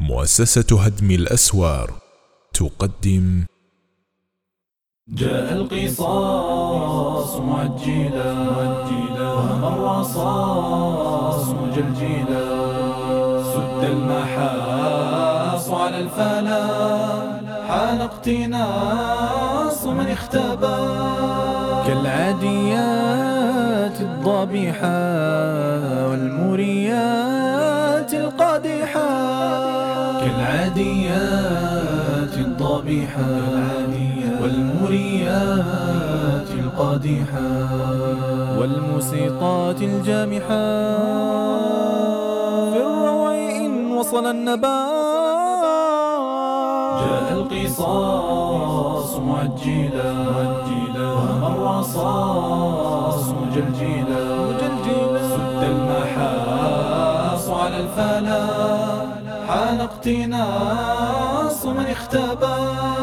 مؤسسة هدم الأسوار تقدم جاء القصاص معجلا وهم الرصاص مجلجلا. سد المحاص على الفلا حان اقتناص من اختبى كالعاديات الضبيحة والمريات كالعاديات الضبيحة والمريات القادحة والموسيقات الجامحة في الرويء وصل النبات جاء القصاص معجلا وهم الرصاص مجلجلا سد المحاص على الفلا. حان اقتناص من اختبى